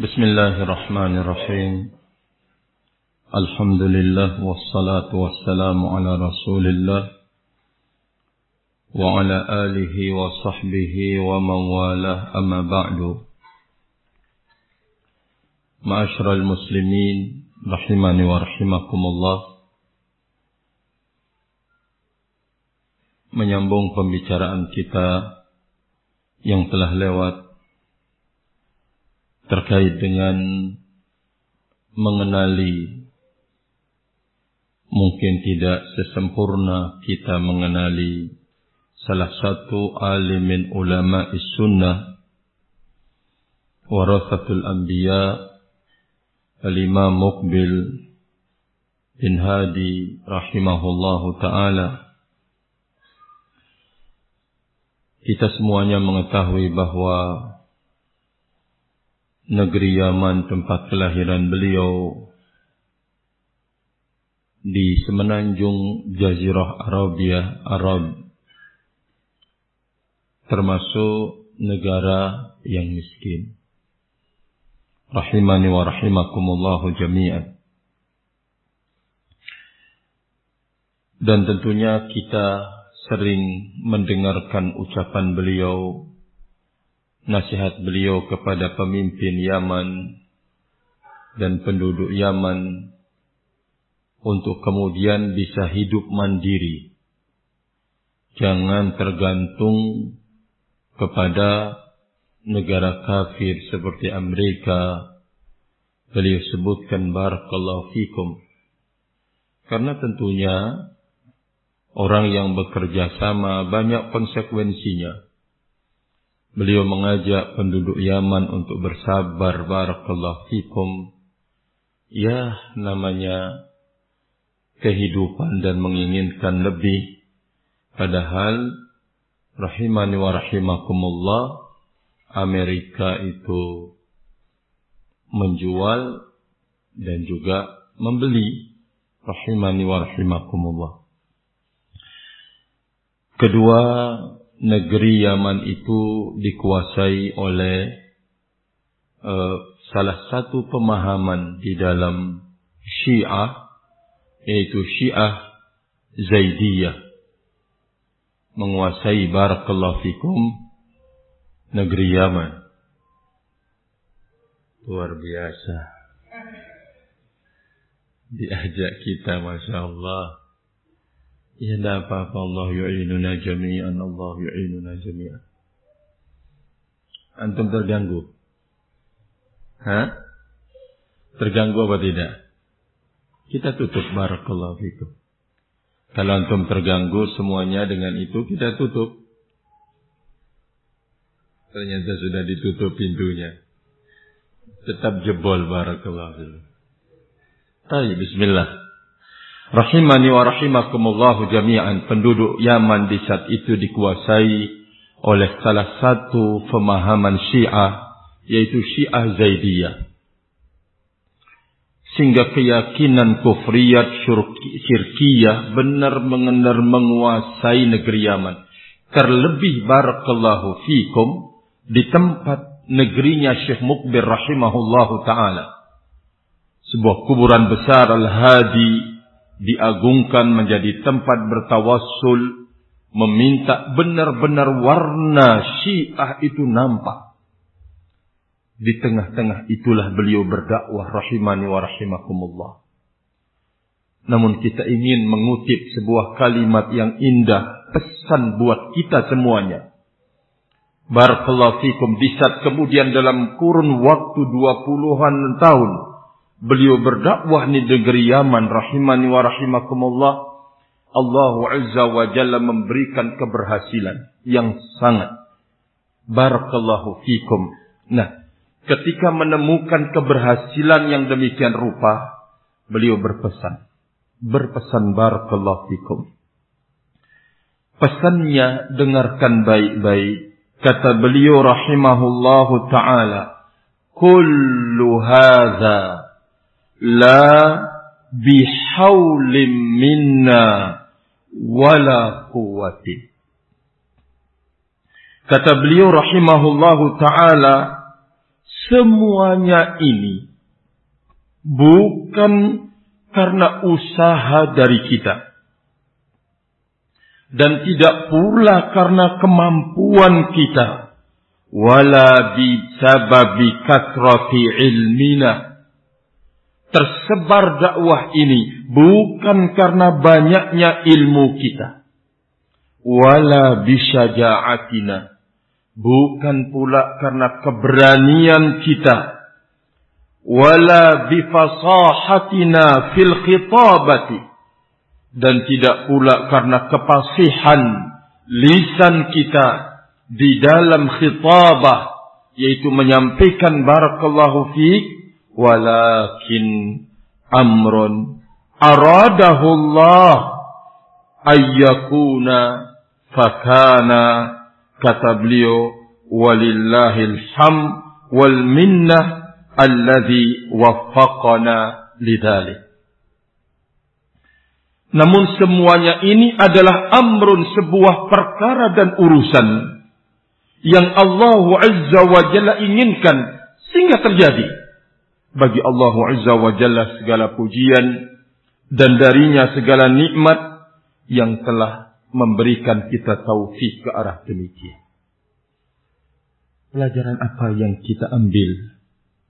بسم الله الرحمن الرحيم الحمد لله والصلاة والسلام على رسول الله وعلى آله وصحبه ومن والاه أما بعد معاشر المسلمين رحمني ورحمكم الله menyambung pembicaraan kita yang telah lewat terkait dengan mengenali mungkin tidak sesempurna kita mengenali salah satu alimin ulama sunnah warasatul anbiya al-imam Muqbil bin Hadi rahimahullahu taala. Kita semuanya mengetahui bahwa negeri Yaman tempat kelahiran beliau di semenanjung Jazirah Arabia Arab termasuk negara yang miskin. Rahimani wa rahimakumullahu jami'an. Dan tentunya kita sering mendengarkan ucapan beliau, nasihat beliau kepada pemimpin Yaman dan penduduk Yaman untuk kemudian bisa hidup mandiri. Jangan tergantung kepada negara kafir seperti Amerika. Beliau sebutkan barakallahu fikum. Karena tentunya Orang yang bekerja sama banyak konsekuensinya. Beliau mengajak penduduk Yaman untuk bersabar barakallahu fikum. Ya, namanya kehidupan dan menginginkan lebih. Padahal rahimani wa rahimakumullah Amerika itu menjual dan juga membeli rahimani wa rahimakumullah. Kedua, negeri Yaman itu dikuasai oleh uh, salah satu pemahaman di dalam Syiah, yaitu Syiah Zaidiyah. Menguasai barakallahu fikum negeri Yaman. Luar biasa. Diajak kita, Masya Allah Ya tidak apa-apa Allah yu'inuna jami'an Allah yu'inuna jami'an Antum terganggu? Hah? Terganggu apa tidak? Kita tutup barakallahu fikum. Kalau antum terganggu semuanya dengan itu kita tutup. Ternyata sudah ditutup pintunya. Tetap jebol barakallahu fikum. Baik, bismillah. Rahimani wa rahimakumullahu jami'an. Penduduk Yaman di saat itu dikuasai oleh salah satu pemahaman Syiah yaitu Syiah Zaidiyah. Sehingga keyakinan kufriyat syirkiyah benar-benar menguasai negeri Yaman. Terlebih barakallahu fikum di tempat negerinya Syekh Mukbir rahimahullahu taala. Sebuah kuburan besar Al-Hadi diagungkan menjadi tempat bertawassul, meminta benar-benar warna syiah itu nampak. Di tengah-tengah itulah beliau berdakwah rahimani wa rahimakumullah. Namun kita ingin mengutip sebuah kalimat yang indah, pesan buat kita semuanya. Barakallahu fikum di saat kemudian dalam kurun waktu dua puluhan tahun beliau berdakwah di negeri Yaman rahimani wa rahimakumullah. Allah Azza wa Jalla memberikan keberhasilan yang sangat. Barakallahu fikum. Nah ketika menemukan keberhasilan yang demikian rupa beliau berpesan. Berpesan barakallahu fikum. Pesannya dengarkan baik-baik. Kata beliau rahimahullahu taala kullu hadza la bihaulim minna wala quwwati. Kata beliau rahimahullahu taala, semuanya ini bukan karena usaha dari kita. Dan tidak pula karena kemampuan kita. Wala bisababi katrati ilmina. Tersebar dakwah ini bukan karena banyaknya ilmu kita. Wala bisyaja'atina. Bukan pula karena keberanian kita wala bifasahatina fil khitabati dan tidak pula karena kepasihan lisan kita di dalam khitabah yaitu menyampaikan barakallahu fiik walakin amrun aradahu Allah ayyakuna fakana kata beliau walillahil ham wal minnah alladhi waffaqana lidhalik. Namun semuanya ini adalah amrun sebuah perkara dan urusan yang Allah Azza wa Jalla inginkan sehingga terjadi. Bagi Allah Azza wa Jalla segala pujian dan darinya segala nikmat yang telah memberikan kita taufik ke arah demikian. Pelajaran apa yang kita ambil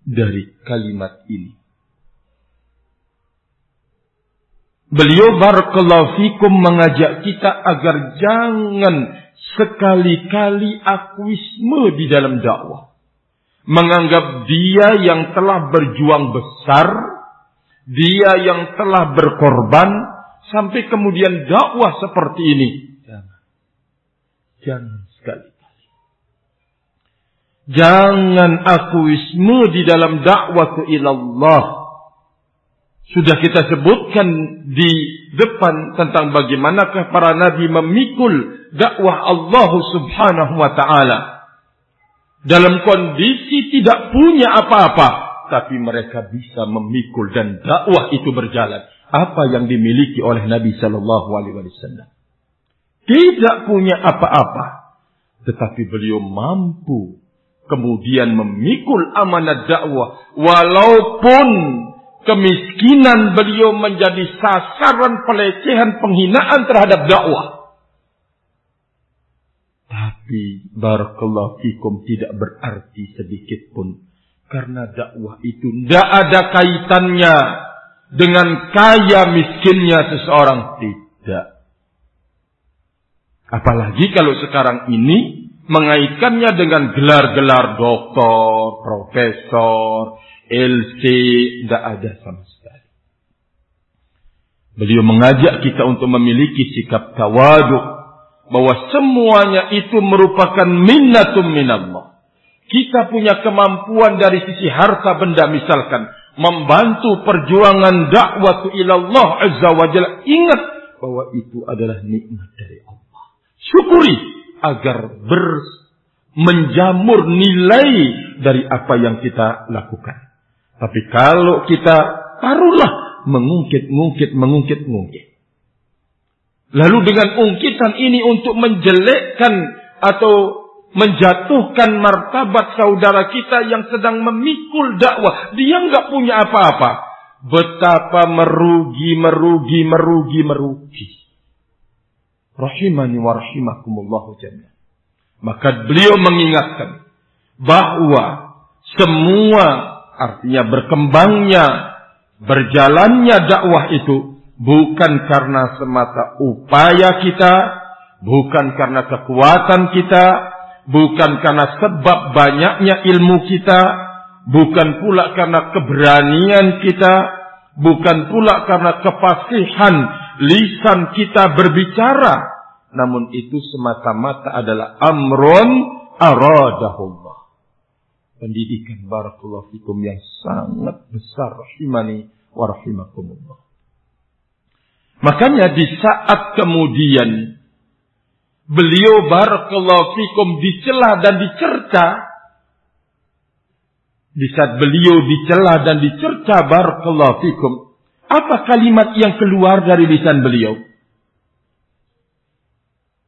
dari kalimat ini. Beliau barakallahu fikum mengajak kita agar jangan sekali-kali akuisme di dalam dakwah. Menganggap dia yang telah berjuang besar, dia yang telah berkorban, sampai kemudian dakwah seperti ini. Jangan. Jangan sekali. Jangan akuisme di dalam dakwah ilallah. Sudah kita sebutkan di depan tentang bagaimanakah para nabi memikul dakwah Allah Subhanahu wa taala. Dalam kondisi tidak punya apa-apa, tapi mereka bisa memikul dan dakwah itu berjalan. Apa yang dimiliki oleh Nabi Shallallahu Alaihi Wasallam? Tidak punya apa-apa, tetapi beliau mampu kemudian memikul amanat dakwah walaupun kemiskinan beliau menjadi sasaran pelecehan penghinaan terhadap dakwah tapi barakallahu fikum tidak berarti sedikit pun. Karena dakwah itu tidak ada kaitannya dengan kaya miskinnya seseorang. Tidak. Apalagi kalau sekarang ini mengaitkannya dengan gelar-gelar doktor, profesor, LC, tidak ada sama sekali. Beliau mengajak kita untuk memiliki sikap tawaduk bahwa semuanya itu merupakan minnatum minallah. Kita punya kemampuan dari sisi harta benda misalkan membantu perjuangan dakwah ilallah azza wa jalla. Ingat bahwa itu adalah nikmat dari Allah. Syukuri agar ber menjamur nilai dari apa yang kita lakukan. Tapi kalau kita taruhlah mengungkit-ungkit, mengungkit-ungkit. Lalu dengan ungkitan ini untuk menjelekkan atau menjatuhkan martabat saudara kita yang sedang memikul dakwah. Dia nggak punya apa-apa. Betapa merugi, merugi, merugi, merugi. Rahimani wa rahimakumullahu jami'an. Maka beliau mengingatkan bahwa semua artinya berkembangnya, berjalannya dakwah itu bukan karena semata upaya kita, bukan karena kekuatan kita, bukan karena sebab banyaknya ilmu kita, bukan pula karena keberanian kita, bukan pula karena kefasihan lisan kita berbicara, namun itu semata-mata adalah amron aradahullah. Pendidikan barakallahu yang sangat besar rahimani wa. Makanya di saat kemudian beliau barakallahu fikum dicela dan dicerca di saat beliau dicela dan dicerca barakallahu fikum apa kalimat yang keluar dari lisan beliau?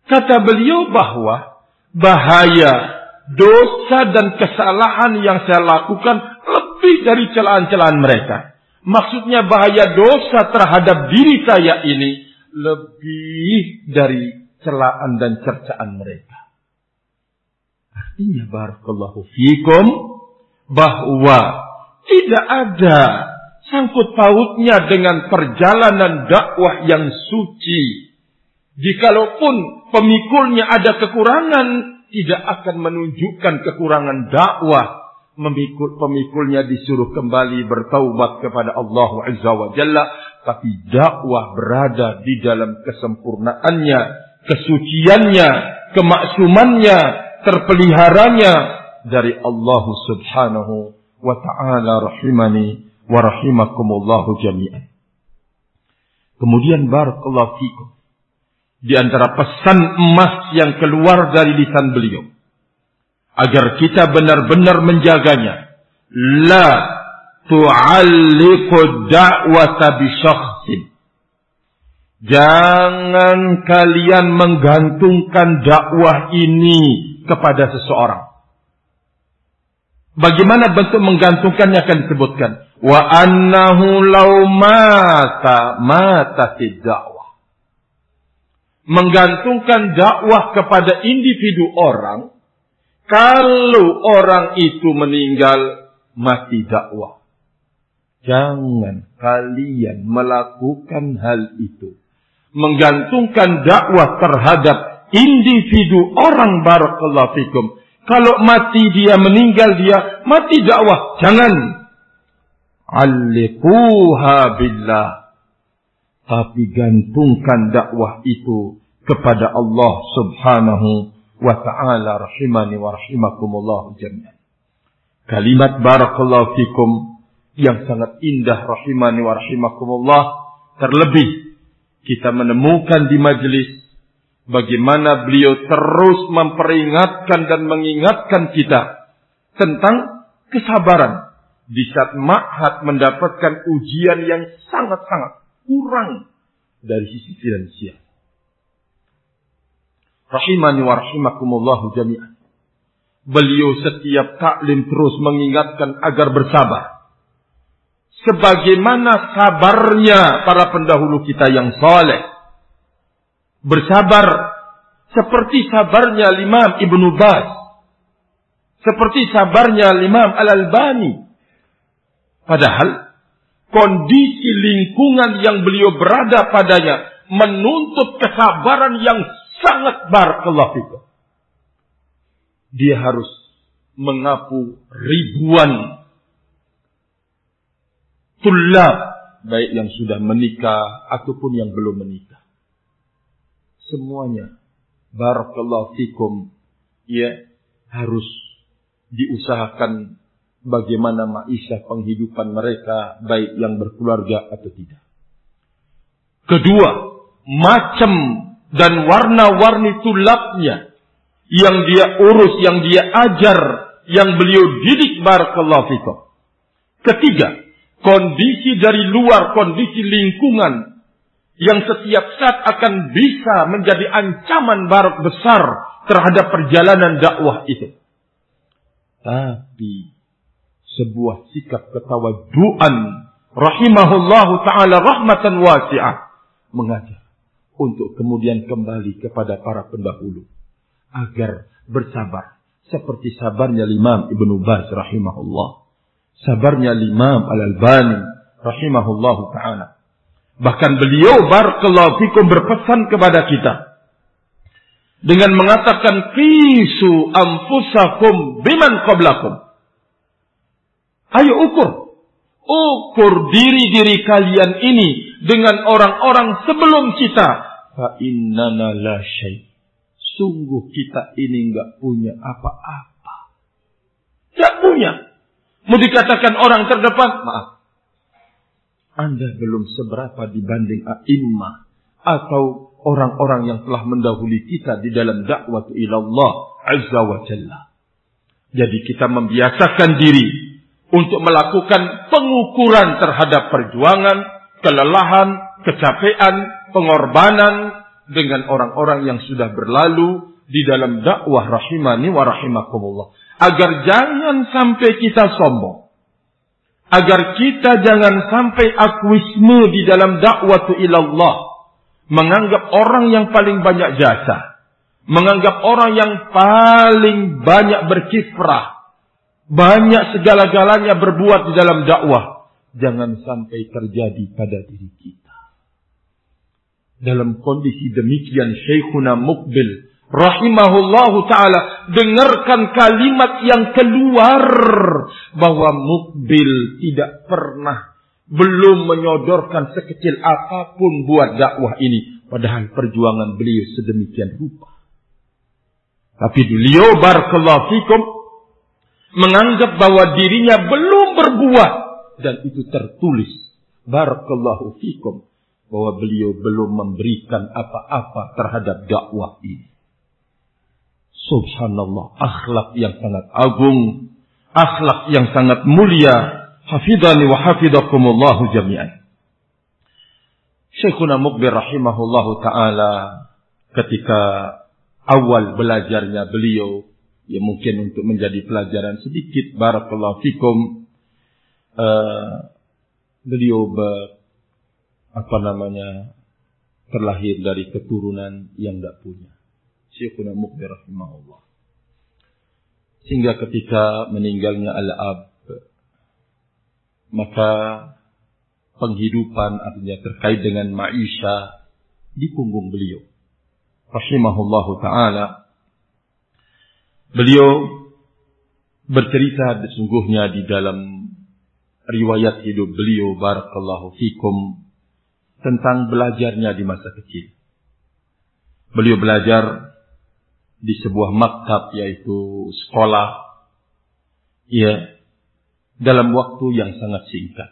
Kata beliau bahwa bahaya dosa dan kesalahan yang saya lakukan lebih dari celaan-celaan mereka. Maksudnya bahaya dosa terhadap diri saya ini lebih dari celaan dan cercaan mereka. Artinya barakallahu fikum bahwa tidak ada sangkut pautnya dengan perjalanan dakwah yang suci. Jikalaupun pemikulnya ada kekurangan, tidak akan menunjukkan kekurangan dakwah memikul pemikulnya disuruh kembali bertaubat kepada Allah Azza wa Jalla tapi dakwah berada di dalam kesempurnaannya kesuciannya kemaksumannya terpeliharanya dari Allah Subhanahu wa taala rahimani wa rahimakumullah jami'an. Kemudian barakallahu fikum. Di antara pesan emas yang keluar dari lisan beliau agar kita benar-benar menjaganya. La tu'alliqu da'wata bi. Jangan kalian menggantungkan dakwah ini kepada seseorang. Bagaimana bentuk menggantungkannya akan disebutkan. Wa annahu law mata mata dakwah. Menggantungkan dakwah kepada individu orang kalau orang itu meninggal, mati dakwah. Jangan kalian melakukan hal itu. Menggantungkan dakwah terhadap individu orang barakallahu fikum. Kalau mati dia, meninggal dia, mati dakwah. Jangan. Alikuha billah. Tapi gantungkan dakwah itu kepada Allah subhanahu wa ta'ala rahimani wa rahimakumullah jami'an. Kalimat barakallahu fikum yang sangat indah rahimani wa rahimakumullah terlebih kita menemukan di majelis bagaimana beliau terus memperingatkan dan mengingatkan kita tentang kesabaran di saat ma'had mendapatkan ujian yang sangat-sangat kurang dari sisi finansial rahimani wa rahimakumullahu jami'an. Beliau setiap taklim terus mengingatkan agar bersabar. Sebagaimana sabarnya para pendahulu kita yang soleh. Bersabar seperti sabarnya Imam Ibnu Bas. Seperti sabarnya Imam Al-Albani. Padahal kondisi lingkungan yang beliau berada padanya menuntut kesabaran yang sangat barakallahu fikum. Dia harus mengapu ribuan tulab baik yang sudah menikah ataupun yang belum menikah. Semuanya barakallahu fikum ya harus diusahakan bagaimana maisha penghidupan mereka baik yang berkeluarga atau tidak. Kedua, macam dan warna-warni tulapnya yang dia urus, yang dia ajar, yang beliau didik barakallahu fikum. Ketiga, kondisi dari luar, kondisi lingkungan yang setiap saat akan bisa menjadi ancaman barak besar terhadap perjalanan dakwah itu. Tapi sebuah sikap ketawaduan rahimahullahu taala rahmatan wasi'ah mengajar untuk kemudian kembali kepada para pendahulu. Agar bersabar. Seperti sabarnya Imam Ibnu Baz rahimahullah. Sabarnya Imam Al-Albani rahimahullah taala. Bahkan beliau barakallahu fikum berpesan kepada kita. Dengan mengatakan kisu amfusakum biman qablakum. Ayo ukur. Ukur diri-diri kalian ini dengan orang-orang sebelum kita Fa innana la syai. Sungguh kita ini enggak punya apa-apa. Enggak punya. Mau dikatakan orang terdepan, maaf. Anda belum seberapa dibanding a'immah atau orang-orang yang telah mendahului kita di dalam dakwah ilallah azza wa jalla. Jadi kita membiasakan diri untuk melakukan pengukuran terhadap perjuangan, kelelahan, kecapean, pengorbanan dengan orang-orang yang sudah berlalu di dalam dakwah rahimani wa rahimakumullah. Agar jangan sampai kita sombong. Agar kita jangan sampai akuisme di dalam dakwah ilallah. Menganggap orang yang paling banyak jasa. Menganggap orang yang paling banyak berkiprah. Banyak segala-galanya berbuat di dalam dakwah. Jangan sampai terjadi pada diri kita. Dalam kondisi demikian Syekhuna Mukbil rahimahullahu taala dengarkan kalimat yang keluar bahwa Mukbil tidak pernah belum menyodorkan sekecil apa pun buat dakwah ini. Padahal perjuangan beliau sedemikian rupa. Tapi beliau barakallahu fikum menganggap bahwa dirinya belum berbuat dan itu tertulis. Barakallahu fikum bahwa beliau belum memberikan apa-apa terhadap dakwah ini Subhanallah, akhlak yang sangat agung, akhlak yang sangat mulia. Hafidhani wa hafidhakumullahu jami'an. Syekhuna Mukbir rahimahullahu taala ketika awal belajarnya beliau ya mungkin untuk menjadi pelajaran sedikit barakallahu fikum uh, beliau ber, apa namanya terlahir dari keturunan yang tidak punya Syekhuna Mukbir rahimahullah. Sehingga ketika meninggalnya Al-Ab, maka penghidupan artinya terkait dengan maisha di punggung beliau. Rahimahullahu ta'ala. Beliau bercerita sesungguhnya di dalam riwayat hidup beliau barakallahu fikum tentang belajarnya di masa kecil. Beliau belajar di sebuah maktab yaitu sekolah ya dalam waktu yang sangat singkat.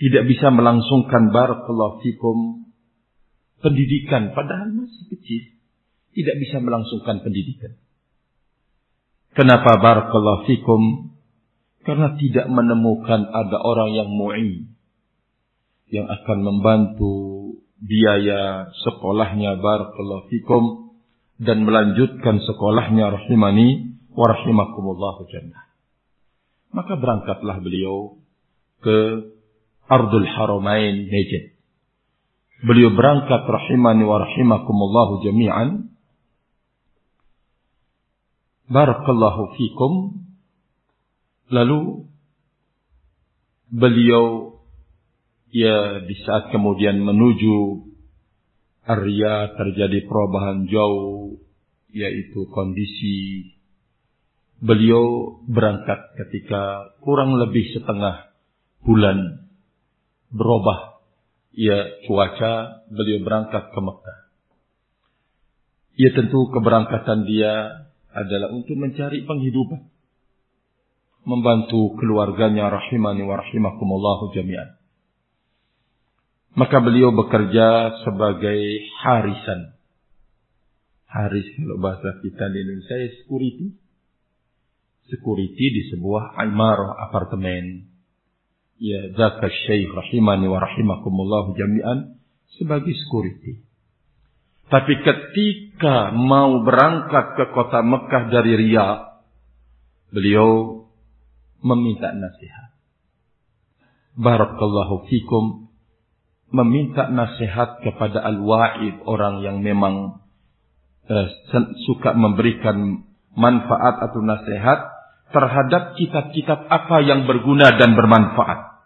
Tidak bisa melangsungkan barakallahu fikum pendidikan padahal masih kecil. Tidak bisa melangsungkan pendidikan. Kenapa barakallahu fikum? Karena tidak menemukan ada orang yang mu'in yang akan membantu biaya sekolahnya barakallahu fikum dan melanjutkan sekolahnya rahimani wa rahimakumullahu jannah. Maka berangkatlah beliau ke Ardul Haramain Najd. Beliau berangkat rahimani wa rahimakumullahu jami'an. Barakallahu fikum. Lalu beliau ya di saat kemudian menuju Arya terjadi perubahan jauh yaitu kondisi beliau berangkat ketika kurang lebih setengah bulan berubah ya cuaca beliau berangkat ke Mekah. Ya tentu keberangkatan dia adalah untuk mencari penghidupan. Membantu keluarganya rahimani wa rahimakumullahu jami'an. Maka beliau bekerja sebagai harisan. Haris kalau bahasa kita di Indonesia ya security. Security di sebuah imarah apartemen. Ya zaka syekh rahimani wa rahimakumullah jami'an sebagai security. Tapi ketika mau berangkat ke kota Mekah dari Riyadh, beliau meminta nasihat. Barakallahu fikum meminta nasihat kepada al-wa'id orang yang memang eh, suka memberikan manfaat atau nasihat terhadap kitab-kitab apa yang berguna dan bermanfaat.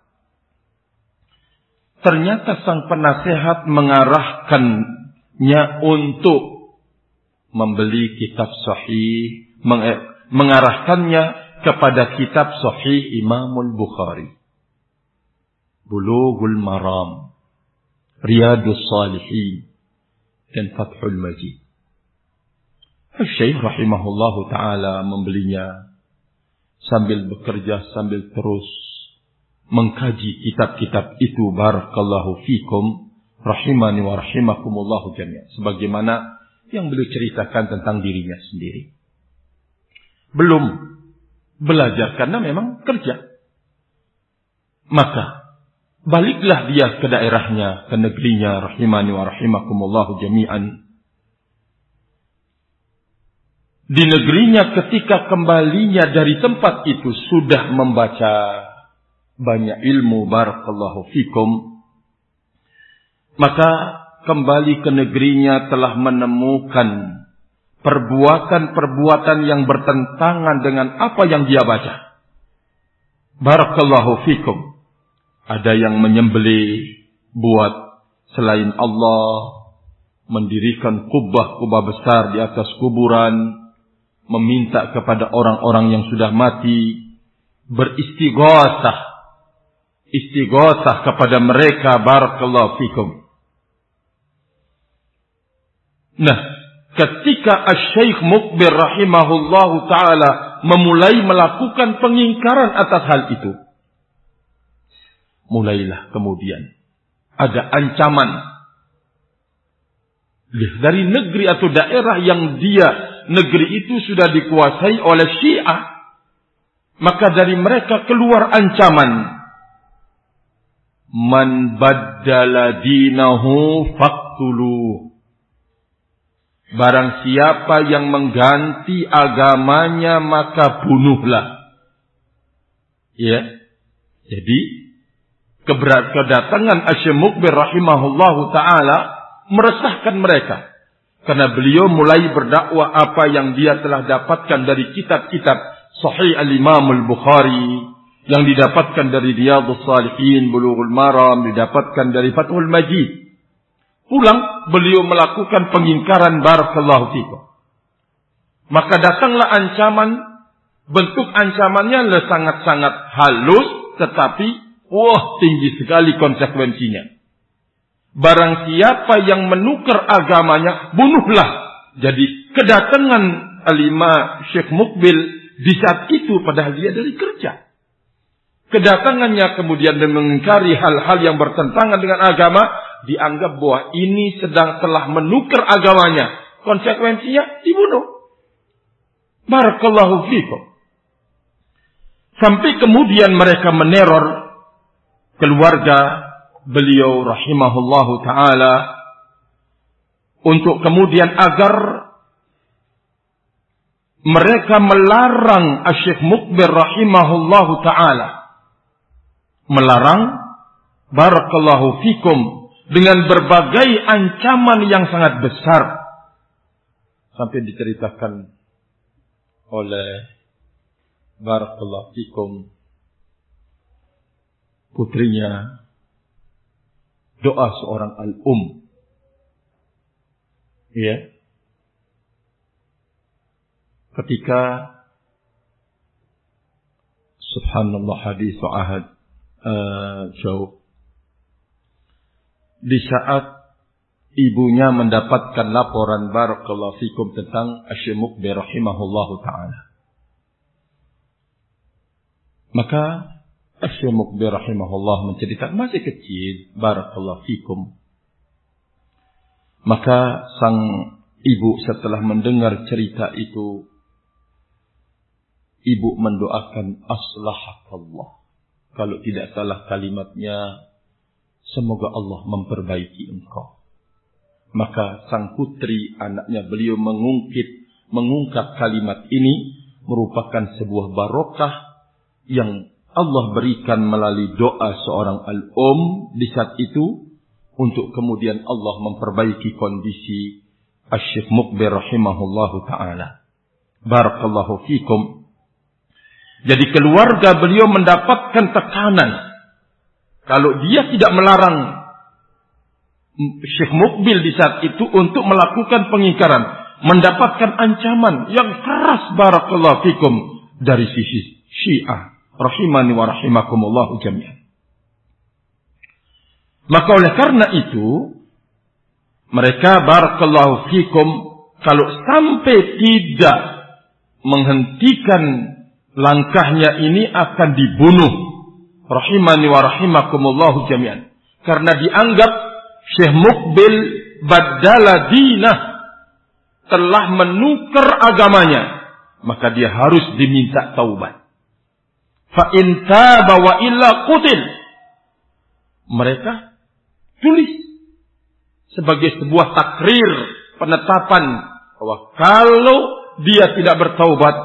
Ternyata sang penasehat mengarahkannya untuk membeli kitab sahih, mengarahkannya kepada kitab sahih Imamul Bukhari. Bulughul Maram Riyadus Salihin dan Fathul Majid. Syekh rahimahullahu taala membelinya sambil bekerja sambil terus mengkaji kitab-kitab itu barakallahu fikum rahimani wa rahimakumullahu jami'an sebagaimana yang beliau ceritakan tentang dirinya sendiri. Belum belajar karena memang kerja. Maka Baliklah dia ke daerahnya, ke negerinya, rahimani wa rahimakumullahu jami'an. di negerinya ketika kembalinya dari tempat itu sudah membaca banyak ilmu barakallahu fikum. Maka kembali ke negerinya telah menemukan perbuatan-perbuatan yang bertentangan dengan apa yang dia baca. Barakallahu fikum ada yang menyembeli buat selain Allah mendirikan kubah-kubah besar di atas kuburan meminta kepada orang-orang yang sudah mati beristighosah istighosah kepada mereka barakallahu fikum. Nah ketika Asy-Syaikh Mukbir rahimahullahu taala memulai melakukan pengingkaran atas hal itu mulailah kemudian ada ancaman dari negeri atau daerah yang dia negeri itu sudah dikuasai oleh Syiah, maka dari mereka keluar ancaman. Man baddala dinahu faktulu. Barang siapa yang mengganti agamanya maka bunuhlah. Ya. Jadi keberat kedatangan Asyik Mukbir rahimahullahu taala meresahkan mereka. Karena beliau mulai berdakwah apa yang dia telah dapatkan dari kitab-kitab Sahih Al-Imam Al-Bukhari, yang didapatkan dari Riyadhus Salihin, Bulughul Maram, didapatkan dari Fathul Majid. Pulang beliau melakukan pengingkaran barakallahu fikum. Maka datanglah ancaman, bentuk ancamannya sangat-sangat halus, tetapi wah tinggi sekali konsekuensinya. Barang siapa yang menukar agamanya, bunuhlah. Jadi kedatangan Alima Syekh Mukbil di saat itu padahal dia dari kerja. Kedatangannya kemudian mengingkari hal-hal yang bertentangan dengan agama, dianggap bahwa ini sedang telah menukar agamanya. Konsekuensinya dibunuh. Barakallahu fikum. Sampai kemudian mereka meneror keluarga beliau rahimahullahu taala untuk kemudian agar mereka melarang Asyik Mukbir rahimahullahu taala. Melarang barakallahu fikum dengan berbagai ancaman yang sangat besar. Sampai diceritakan oleh barakallahu fikum putrinya doa seorang al-um. Ya. Ketika subhanallah hadis ahad uh, jauh di saat ibunya mendapatkan laporan barakallahu fikum tentang Asyimuk rahimahullahu taala. Maka Asyik Mukbir rahimahullah menceritakan masih kecil, barakallahu fikum. Maka sang ibu setelah mendengar cerita itu, ibu mendoakan aslahakallah. Kalau tidak salah kalimatnya, semoga Allah memperbaiki engkau. Maka sang putri anaknya beliau mengungkit, mengungkap kalimat ini merupakan sebuah barokah yang Allah berikan melalui doa seorang al-um di saat itu untuk kemudian Allah memperbaiki kondisi Asyik Mukbir rahimahullahu taala. Barakallahu fikum. Jadi keluarga beliau mendapatkan tekanan. Kalau dia tidak melarang Syekh Mukbil di saat itu untuk melakukan pengingkaran, mendapatkan ancaman yang keras barakallahu fikum dari sisi Syiah rahimani wa rahimakumullah jami'an. Maka oleh karena itu mereka barakallahu fikum kalau sampai tidak menghentikan langkahnya ini akan dibunuh. Rahimani wa rahimakumullah jami'an. Karena dianggap Syekh Mukbil badala dinah telah menukar agamanya maka dia harus diminta taubat Fa in taba illa qutil. Mereka tulis sebagai sebuah takrir penetapan bahwa kalau dia tidak bertaubat,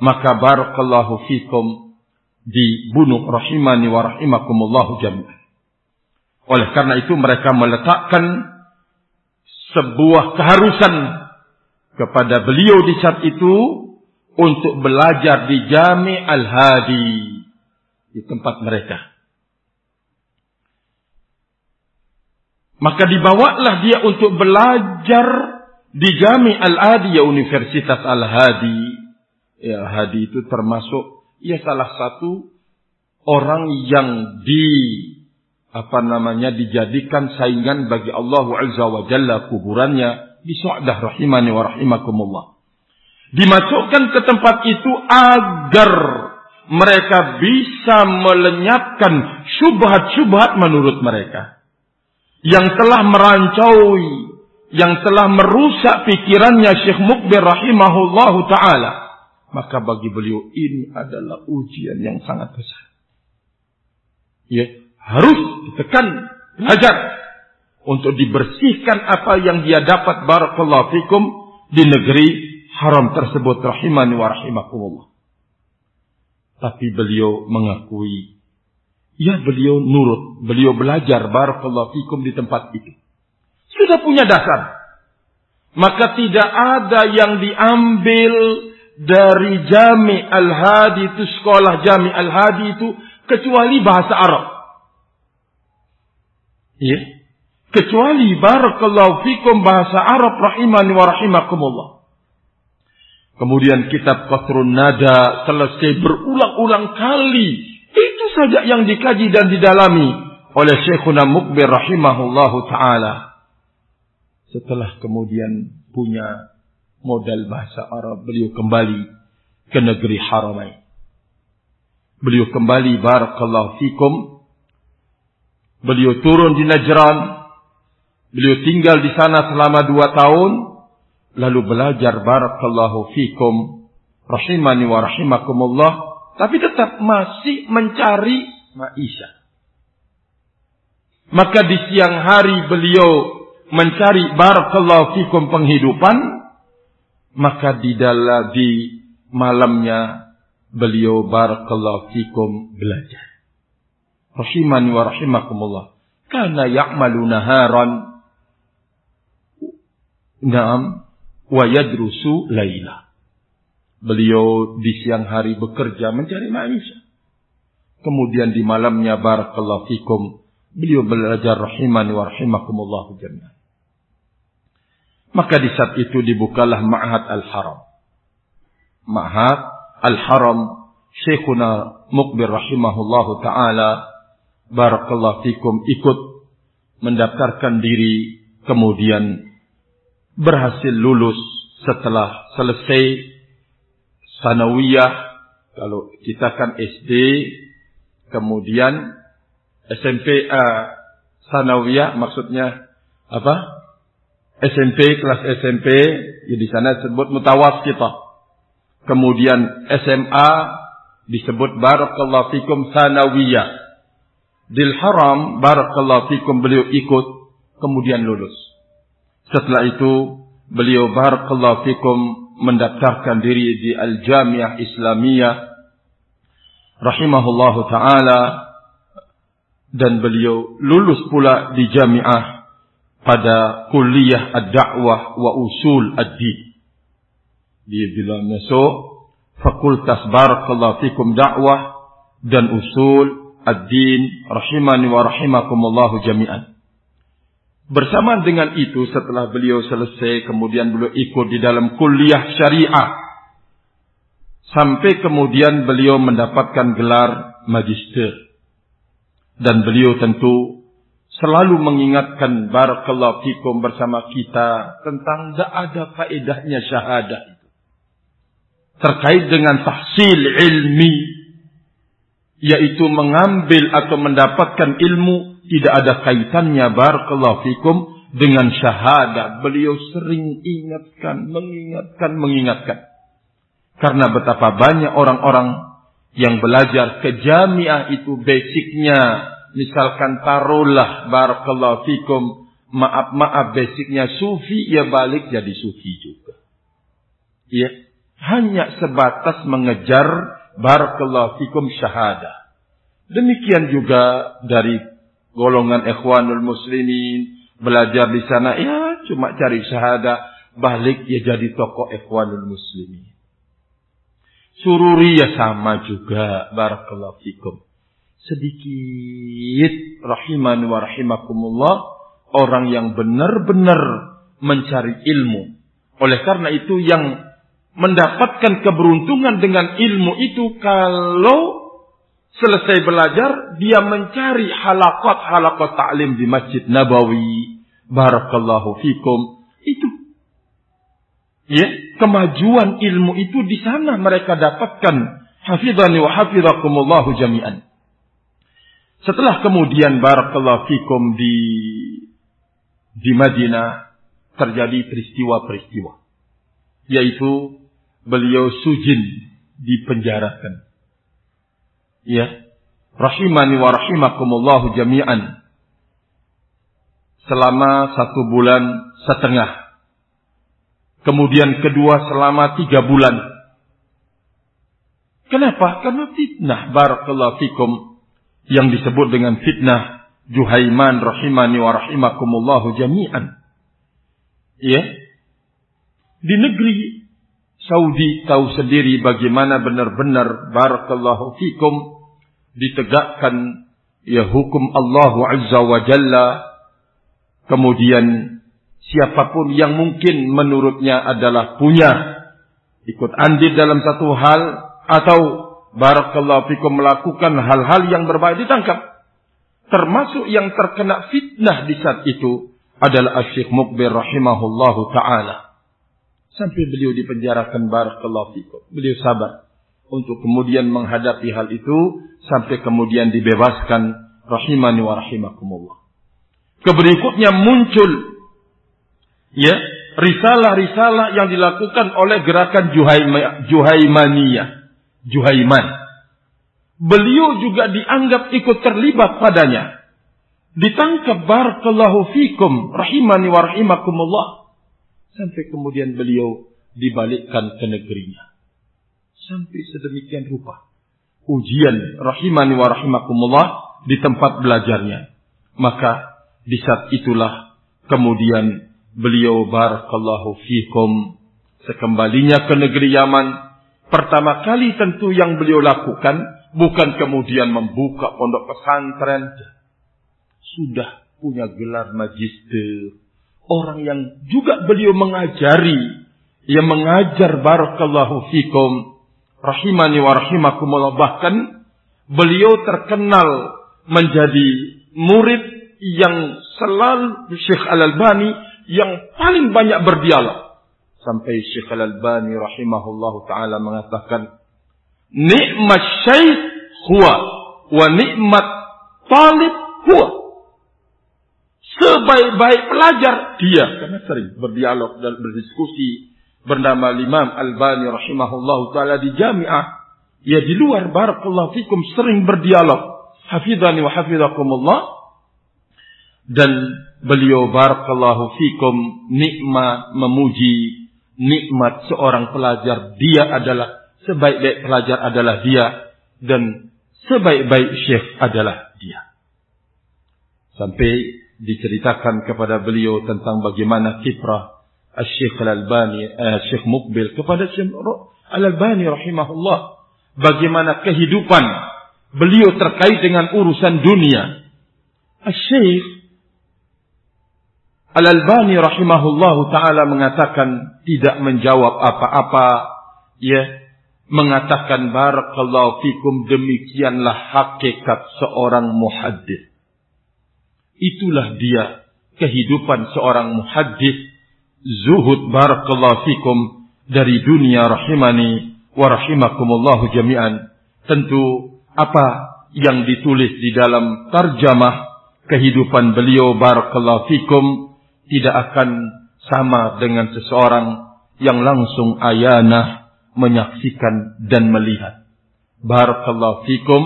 maka barakallahu fikum dibunuh rahimani wa rahimakumullahu jami'an. Oleh karena itu mereka meletakkan sebuah keharusan kepada beliau di saat itu untuk belajar di Jami Al-Hadi di tempat mereka. Maka dibawalah dia untuk belajar di Jami Al-Hadi ya Universitas Al-Hadi. Ya Hadi itu termasuk ya salah satu orang yang di apa namanya dijadikan saingan bagi Allah Azza wa Jalla kuburannya di Su'dah rahimani wa rahimakumullah dimasukkan ke tempat itu agar mereka bisa melenyapkan syubhat-syubhat menurut mereka. Yang telah merancaui yang telah merusak pikirannya Syekh Mukbir rahimahullahu taala. Maka bagi beliau ini adalah ujian yang sangat besar. Ya harus ditekan belajar untuk dibersihkan apa yang dia dapat barakallahu fikum di negeri haram tersebut rahimani wa rahimakumullah. Tapi beliau mengakui, ya beliau nurut, beliau belajar barakallahu fikum di tempat itu. Sudah punya dasar. Maka tidak ada yang diambil dari Jami Al-Hadi itu, sekolah Jami Al-Hadi itu, kecuali bahasa Arab. Ya. Kecuali barakallahu fikum bahasa Arab rahimani wa rahimakumullah. Kemudian kitab Qasrun Nada selesai berulang-ulang kali. Itu saja yang dikaji dan didalami oleh Syekhuna Mukbir rahimahullahu ta'ala. Setelah kemudian punya modal bahasa Arab, beliau kembali ke negeri Haramain. Beliau kembali barakallahu fikum. Beliau turun di Najran. Beliau tinggal di sana selama dua tahun lalu belajar barakallahu fikum rahimani wa rahimakumullah tapi tetap masih mencari maisha. Maka di siang hari beliau mencari barakallahu fikum penghidupan maka di dalam di malamnya beliau barakallahu fikum belajar. Rahimani wa rahimakumullah. Karena ya'malu naharan. Naam wa yadrusu laila. Beliau di siang hari bekerja mencari maisha. Kemudian di malamnya barakallahu fikum beliau belajar rahimani wa rahimakumullah jami'an. Maka di saat itu dibukalah Ma'had Al-Haram. Ma'had Al-Haram Syekhuna Mukbir rahimahullahu taala barakallahu fikum ikut mendaftarkan diri kemudian berhasil lulus setelah selesai sanawiyah. Kalau kita kan SD kemudian SMP uh, eh, sanawiyah maksudnya apa? SMP kelas SMP ya di sana disebut kita. Kemudian SMA disebut barakallahu fikum sanawiyah. Dil haram barakallahu fikum beliau ikut kemudian lulus setelah itu beliau barakallahu fikum mendaftarkan diri di Al-Jamiah Islamiyah rahimahullahu taala dan beliau lulus pula di jamiah pada kuliah ad-da'wah wa usul ad-din. Dia bilang masuk fakultas barakallahu fikum da'wah dan usul ad-din rahimani wa rahimakumullahu jami'an. Bersamaan dengan itu setelah beliau selesai kemudian beliau ikut di dalam kuliah syariah. Sampai kemudian beliau mendapatkan gelar magister. Dan beliau tentu selalu mengingatkan barakallahu fikum bersama kita tentang tidak ada faedahnya syahadah itu. Terkait dengan tahsil ilmi yaitu mengambil atau mendapatkan ilmu tidak ada kaitannya barakallahu fikum dengan syahadat. Beliau sering ingatkan, mengingatkan, mengingatkan. Karena betapa banyak orang-orang yang belajar ke jamiah itu basicnya. Misalkan taruhlah barakallahu fikum. Maaf-maaf basicnya sufi, ya balik jadi sufi juga. Iya. hanya sebatas mengejar barakallahu fikum syahadah. Demikian juga dari golongan ikhwanul muslimin belajar di sana ya cuma cari syahadah balik ya jadi tokoh ikhwanul muslimin. Sururi ya sama juga barakallahu fikum. Sedikit rahiman wa rahimakumullah orang yang benar-benar mencari ilmu. Oleh karena itu yang mendapatkan keberuntungan dengan ilmu itu kalau selesai belajar dia mencari halakot-halakot taklim di Masjid Nabawi. Barakallahu fikum. Itu ya, kemajuan ilmu itu di sana mereka dapatkan. Hafizani wa hafizakumullahu jami'an. Setelah kemudian barakallahu fikum di di Madinah terjadi peristiwa-peristiwa yaitu beliau sujin dipenjarakan. Ya, rahimani wa rahimakumullahu jami'an. Selama satu bulan setengah. Kemudian kedua selama tiga bulan. Kenapa? Karena fitnah. Barakallahu fikum. Yang disebut dengan fitnah. Juhaiman rahimani wa rahimakumullahu jami'an. Ya. Di negeri Saudi tahu sendiri bagaimana benar-benar barakallahu fikum ditegakkan ya hukum Allah Azza wa Jalla. Kemudian siapa pun yang mungkin menurutnya adalah punya ikut andil dalam satu hal atau barakallahu fikum melakukan hal-hal yang berbahaya ditangkap. Termasuk yang terkena fitnah di saat itu adalah Syekh Mukbir rahimahullahu taala. Sampai beliau dipenjarakan barakallahu fikum. Beliau sabar untuk kemudian menghadapi hal itu sampai kemudian dibebaskan rahimani wa rahimakumullah. Keberikutnya muncul ya risalah-risalah yang dilakukan oleh gerakan Juhaimaniyah, Juhaiman. Beliau juga dianggap ikut terlibat padanya. Ditangkap barakallahu fikum rahimani wa rahimakumullah Sampai kemudian beliau dibalikkan ke negerinya. Sampai sedemikian rupa. Ujian rahimani wa rahimakumullah di tempat belajarnya. Maka di saat itulah kemudian beliau barakallahu fikum sekembalinya ke negeri Yaman. Pertama kali tentu yang beliau lakukan bukan kemudian membuka pondok pesantren. Sudah punya gelar magister, orang yang juga beliau mengajari, yang mengajar barakallahu fikum, rahimani wa rahimakumullah. Bahkan beliau terkenal menjadi murid yang selalu Syekh Al-Albani yang paling banyak berdialog. Sampai Syekh Al-Albani rahimahullahu taala mengatakan, "Ni'mat syekh huwa wa ni'mat talib huwa." Sebaik-baik pelajar dia karena sering berdialog dan berdiskusi bernama Imam Al-Bani rahimahullah taala di Jami'ah ya di luar barakallahu fikum sering berdialog. Hafidhani wa hafizakumullah. Dan beliau barakallahu fikum nikmat memuji nikmat seorang pelajar. Dia adalah sebaik-baik pelajar adalah dia dan sebaik-baik syekh adalah dia. Sampai diceritakan kepada beliau tentang bagaimana kiprah Syekh Al-Albani, uh, Syekh Mukbil kepada Syekh Al-Albani rahimahullah. Bagaimana kehidupan beliau terkait dengan urusan dunia. Syekh Al-Albani rahimahullah taala mengatakan tidak menjawab apa-apa ya mengatakan barakallahu fikum demikianlah hakikat seorang muhaddis Itulah dia kehidupan seorang muhaddis zuhud barakallahu fikum dari dunia rahimani wa rahimakumullahu jami'an. Tentu apa yang ditulis di dalam tarjamah kehidupan beliau barakallahu fikum tidak akan sama dengan seseorang yang langsung ayana menyaksikan dan melihat. Barakallahu fikum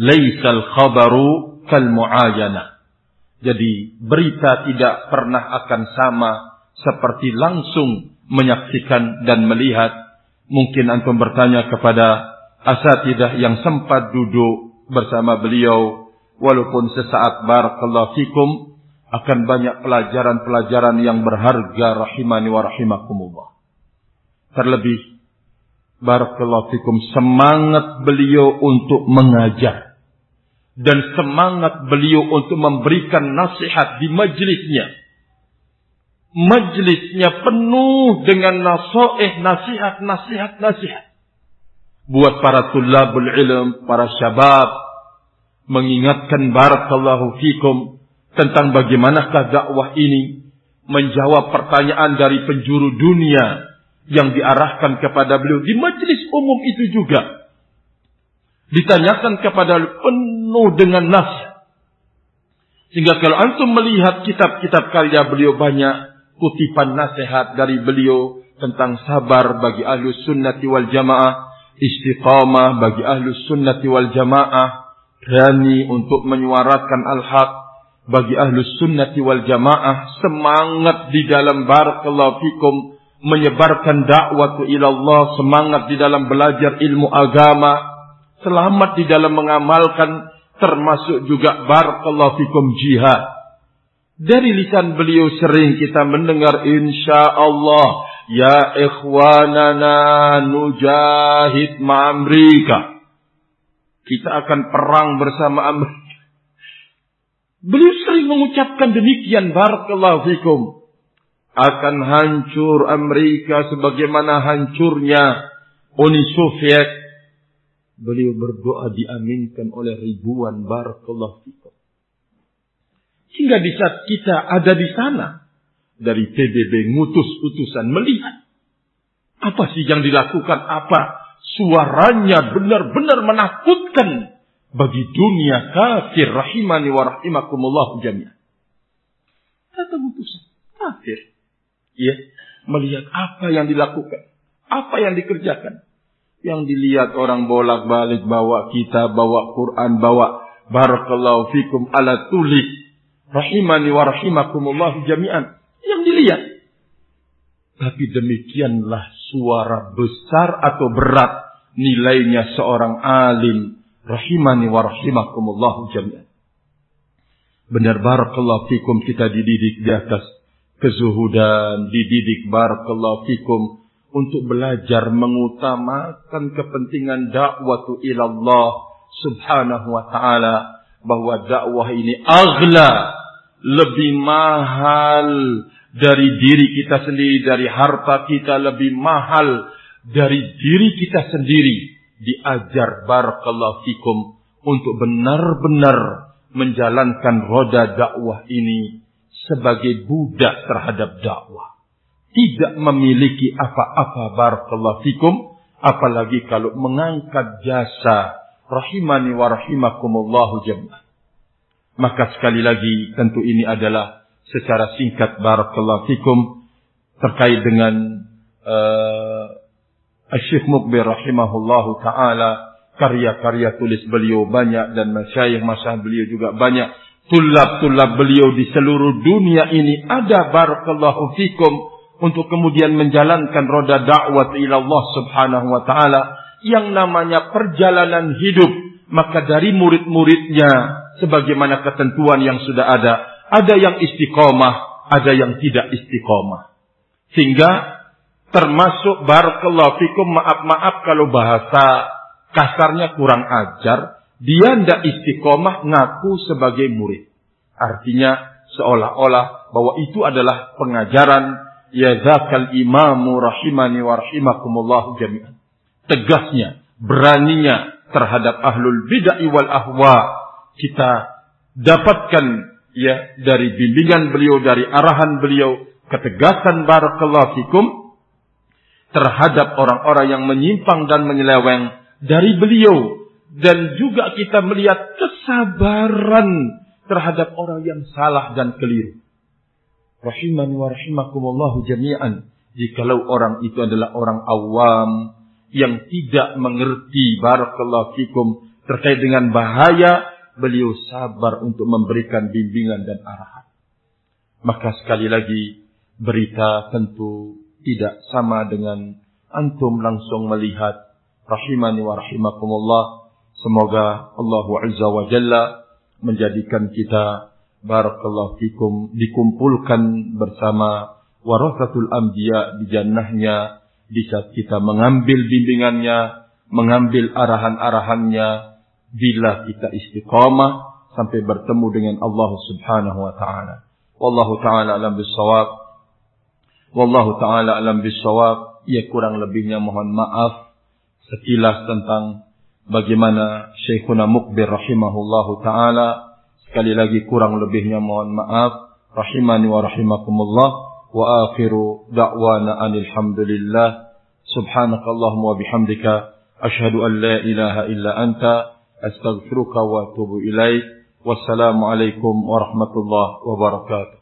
laisal khabaru kal muayana. Jadi berita tidak pernah akan sama seperti langsung menyaksikan dan melihat. Mungkin antum bertanya kepada asatidah yang sempat duduk bersama beliau walaupun sesaat barakallahu fikum akan banyak pelajaran-pelajaran yang berharga rahimani wa rahimakumullah. Terlebih barakallahu fikum semangat beliau untuk mengajar dan semangat beliau untuk memberikan nasihat di majlisnya. Majlisnya penuh dengan nasoeh, nasihat, nasihat, nasihat. Buat para tulabul ilm, para syabab, mengingatkan barakallahu fikum tentang bagaimanakah dakwah ini menjawab pertanyaan dari penjuru dunia yang diarahkan kepada beliau di majelis umum itu juga ditanyakan kepada penuh dengan nasihat sehingga kalau antum melihat kitab-kitab karya beliau banyak kutipan nasihat dari beliau tentang sabar bagi ahlus sunnati wal jamaah istiqamah bagi ahlus sunnati wal jamaah berani untuk menyuarakan al-haq bagi ahlus sunnati wal jamaah semangat di dalam barakallahu fikum menyebarkan dakwah ila Allah semangat di dalam belajar ilmu agama selamat di dalam mengamalkan termasuk juga barakallahu fikum jihad dari lisan beliau sering kita mendengar insya Allah ya ikhwanana nujahid ma'amrika kita akan perang bersama Amerika. Beliau sering mengucapkan demikian. Barakallahu fikum. Akan hancur Amerika sebagaimana hancurnya Uni Soviet. Beliau berdoa diaminkan oleh ribuan. Barakallahu fikum. Hingga di saat kita ada di sana. Dari PBB ngutus utusan melihat. Apa sih yang dilakukan? Apa suaranya benar-benar menakutkan bagi dunia kafir rahimani wa rahimakumullah jami'an. Datang utusan kafir. Ya, melihat apa yang dilakukan, apa yang dikerjakan. Yang dilihat orang bolak-balik bawa kita, bawa Quran, bawa barakallahu fikum ala tulis rahimani wa rahimakumullah jami'an. Yang dilihat. Tapi demikianlah suara besar atau berat nilainya seorang alim rahimani wa rahimakumullah jami'an. Benar barakallahu fikum kita dididik di atas kezuhudan, dididik barakallahu fikum untuk belajar mengutamakan kepentingan dakwah ilallah subhanahu wa ta'ala bahwa dakwah ini aghla lebih mahal dari diri kita sendiri, dari harta kita lebih mahal dari diri kita sendiri. Diajar barakallahu fikum untuk benar-benar menjalankan roda dakwah ini sebagai budak terhadap dakwah. Tidak memiliki apa-apa barakallahu fikum. Apalagi kalau mengangkat jasa rahimani wa rahimakumullahu jamaah. Maka sekali lagi tentu ini adalah secara singkat barakallahu fikum terkait dengan uh, Syekh Mukbir rahimahullahu taala karya-karya tulis beliau banyak dan masyayikh masyayikh beliau juga banyak tulab-tulab beliau di seluruh dunia ini ada barakallahu fikum untuk kemudian menjalankan roda dakwah ila Allah Subhanahu wa taala yang namanya perjalanan hidup maka dari murid-muridnya sebagaimana ketentuan yang sudah ada ada yang istiqomah, ada yang tidak istiqomah. Sehingga termasuk barakallahu fikum maaf-maaf kalau bahasa kasarnya kurang ajar, dia tidak istiqomah ngaku sebagai murid. Artinya seolah-olah bahwa itu adalah pengajaran ya zakal imamu rahimani wa jami'an. Tegasnya, beraninya terhadap ahlul bid'ah wal ahwa kita dapatkan ya dari bimbingan beliau, dari arahan beliau, ketegasan barakallahu fikum terhadap orang-orang yang menyimpang dan menyeleweng dari beliau dan juga kita melihat kesabaran terhadap orang yang salah dan keliru. Rahimani wa rahimakumullahu jami'an. Jikalau orang itu adalah orang awam yang tidak mengerti barakallahu fikum terkait dengan bahaya beliau sabar untuk memberikan bimbingan dan arahan. Maka sekali lagi berita tentu tidak sama dengan antum langsung melihat rahimani wa rahimakumullah. Semoga Allah Azza wa Jalla menjadikan kita barakallahu fikum dikumpulkan bersama warasatul anbiya di jannahnya di saat kita mengambil bimbingannya, mengambil arahan-arahannya bila kita istiqamah sampai bertemu dengan Allah Subhanahu wa taala. Wallahu taala alam bisawab. Wallahu taala alam bisawab. Ya kurang lebihnya mohon maaf sekilas tentang bagaimana Syekhuna Mukbir rahimahullahu taala. Sekali lagi kurang lebihnya mohon maaf. Rahimani wa rahimakumullah. Wa akhiru da'wana anil hamdulillah. Subhanakallahumma wa bihamdika. Ashhadu an la ilaha illa anta. Astaghfiruka wa atubu ilaik. Wassalamualaikum warahmatullahi wabarakatuh.